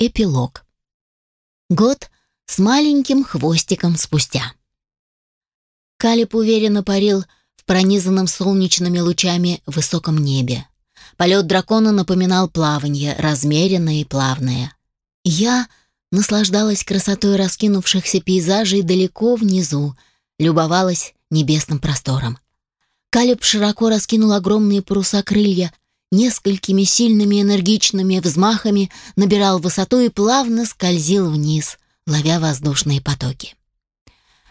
Эпилог. Год с маленьким хвостиком спустя. Калиб уверенно парил в пронизанном солнечными лучами высоком небе. Полет дракона напоминал плавание, размеренное и плавное. Я наслаждалась красотой раскинувшихся пейзажей далеко внизу, любовалась небесным простором. Калиб широко раскинул огромные паруса крылья, несколькими сильными энергичными взмахами набирал высоту и плавно скользил вниз, ловя воздушные потоки.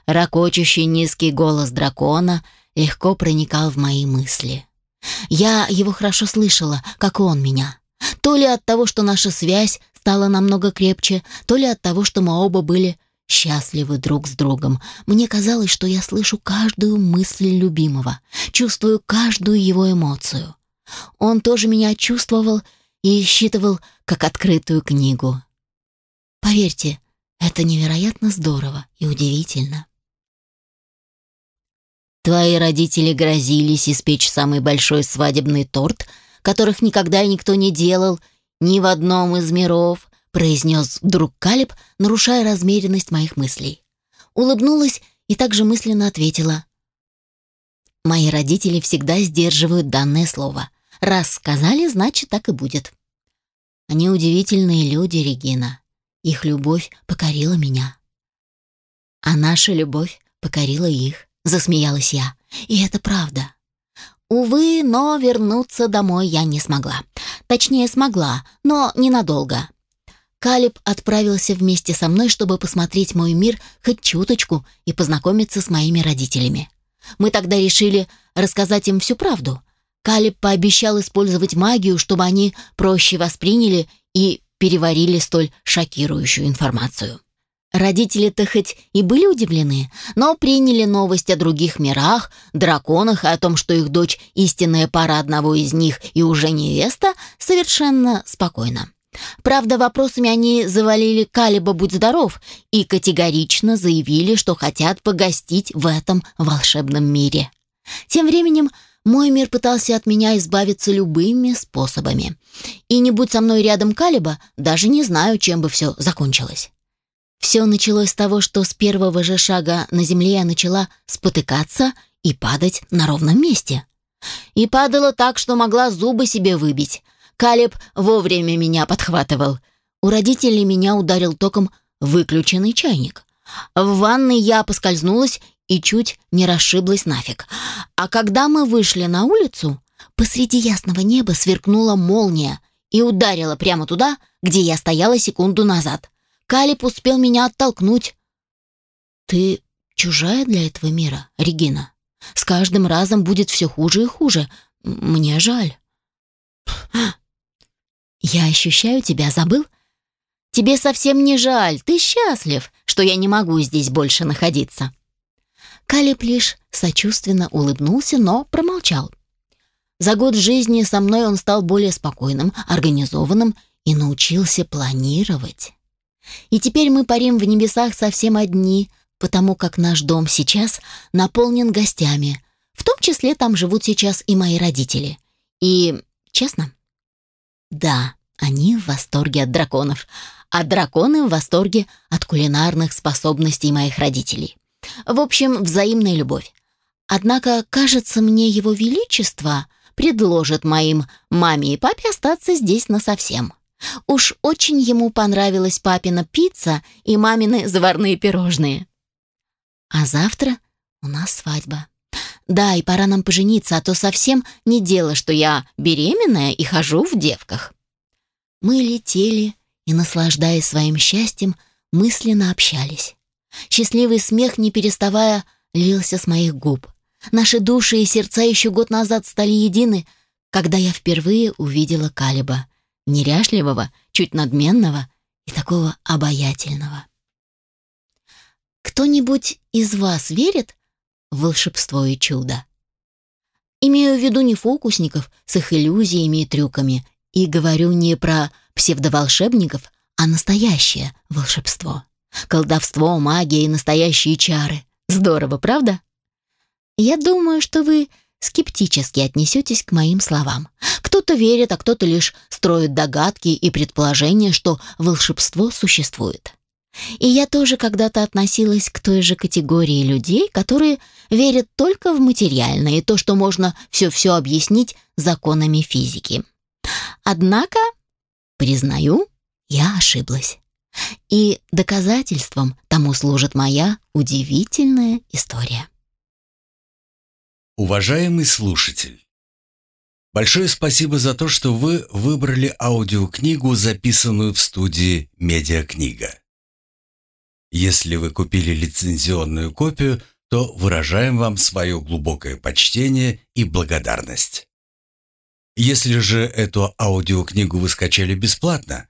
Рокочущий низкий голос дракона легко проникал в мои мысли. Я его хорошо слышала, как он меня. То ли от того, что наша связь стала намного крепче, то ли от того, что мы оба были счастливы друг с другом. Мне казалось, что я слышу каждую мысль любимого, чувствую каждую его эмоцию. Он тоже меня чувствовал и считывал как открытую книгу. Поверьте, это невероятно здорово и удивительно. Твои родители грозились испечь самый большой свадебный торт, которых никогда никто не делал ни в одном из миров, произнес вдруг Калиб, нарушая размеренность моих мыслей. Улыбнулась и также мысленно ответила. Мои родители всегда сдерживают данное слово. Раз сказали, значит, так и будет. Они удивительные люди, Регина. Их любовь покорила меня. А наша любовь покорила их, засмеялась я. И это правда. Увы, но вернуться домой я не смогла. Точнее, смогла, но ненадолго. Калиб отправился вместе со мной, чтобы посмотреть мой мир хоть чуточку и познакомиться с моими родителями. Мы тогда решили рассказать им всю правду, Калиб пообещал использовать магию, чтобы они проще восприняли и переварили столь шокирующую информацию. Родители-то хоть и были удивлены, но приняли новость о других мирах, драконах и о том, что их дочь — истинная пара одного из них и уже невеста, совершенно спокойно. Правда, вопросами они завалили Калиба «Будь здоров» и категорично заявили, что хотят погостить в этом волшебном мире. Тем временем мой мир пытался от меня избавиться любыми способами. И не будь со мной рядом Калиба, даже не знаю, чем бы все закончилось. Все началось с того, что с первого же шага на земле я начала спотыкаться и падать на ровном месте. И падала так, что могла зубы себе выбить. Калиб вовремя меня подхватывал. У родителей меня ударил током выключенный чайник. В ванной я поскользнулась и чуть не расшиблась нафиг. А когда мы вышли на улицу, посреди ясного неба сверкнула молния и ударила прямо туда, где я стояла секунду назад. Калип успел меня оттолкнуть. «Ты чужая для этого мира, Регина. С каждым разом будет все хуже и хуже. Мне жаль». «Я ощущаю тебя, забыл?» «Тебе совсем не жаль, ты счастлив, что я не могу здесь больше находиться». Калиб лишь сочувственно улыбнулся, но промолчал. За год жизни со мной он стал более спокойным, организованным и научился планировать. И теперь мы парим в небесах совсем одни, потому как наш дом сейчас наполнен гостями. В том числе там живут сейчас и мои родители. И, честно, да, они в восторге от драконов, а драконы в восторге от кулинарных способностей моих родителей. В общем, взаимная любовь. Однако, кажется мне, его величество предложит моим маме и папе остаться здесь насовсем. Уж очень ему понравилась папина пицца и мамины заварные пирожные. А завтра у нас свадьба. Да, и пора нам пожениться, а то совсем не дело, что я беременная и хожу в девках. Мы летели и, наслаждаясь своим счастьем, мысленно общались. Счастливый смех, не переставая, лился с моих губ. Наши души и сердца еще год назад стали едины, когда я впервые увидела Калиба, неряшливого, чуть надменного и такого обаятельного. Кто-нибудь из вас верит в волшебство и чудо? Имею в виду не фокусников с их иллюзиями и трюками, и говорю не про псевдоволшебников, а настоящее волшебство. Колдовство, магия и настоящие чары. Здорово, правда? Я думаю, что вы скептически отнесетесь к моим словам. Кто-то верит, а кто-то лишь строит догадки и предположения, что волшебство существует. И я тоже когда-то относилась к той же категории людей, которые верят только в материальное и то, что можно все-все объяснить законами физики. Однако, признаю, я ошиблась. И доказательством тому служит моя удивительная история. Уважаемый слушатель, большое спасибо за то, что вы выбрали аудиокнигу, записанную в студии «Медиакнига». Если вы купили лицензионную копию, то выражаем вам свое глубокое почтение и благодарность. Если же эту аудиокнигу вы скачали бесплатно,